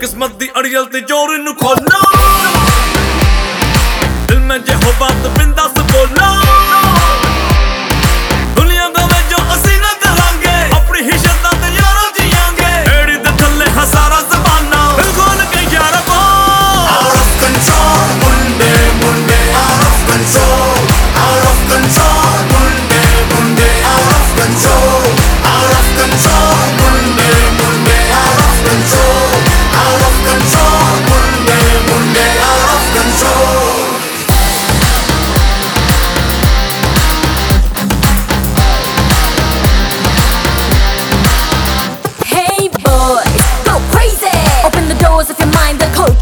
ਕਿਸਮਤ ਦੀ ਅੜੀਅਲ ਤੇ ਜੋਰ ਨੂੰ ਖੋਲੋ। ਦਿਲ ਮੈਂ ਜੇ ਹੋ ਬਾਤ ਬਿੰਦਾਸ ਬੋਲੋ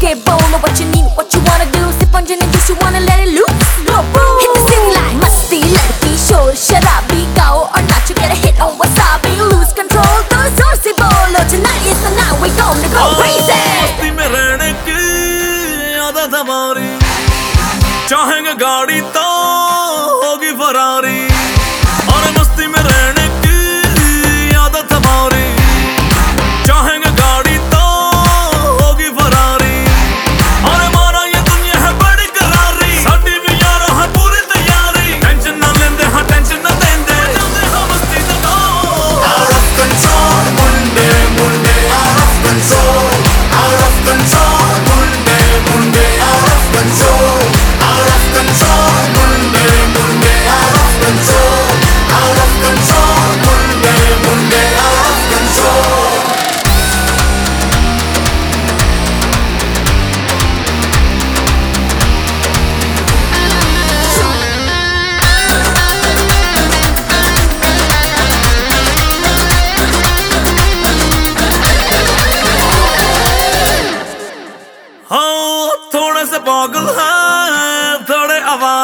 get bold. Know what you need, what you wanna do. Sip on gin and juice, you wanna let it loose. Go boom. Hit the city like musty, ladki, shor, sharabi, gao or not. You get a hit on wasabi, lose control. The saucy bolo. Tonight is the night we gonna go crazy. मस्ती में रहने की आदत हमारी चाहेंगे गाड़ी तो होगी फरारी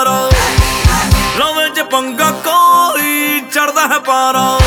ਮਾਰੋ ਲਵੇਂ ਚ ਪੰਗਾ ਕੋਈ ਚੜਦਾ ਹੈ ਪਾਰਾ।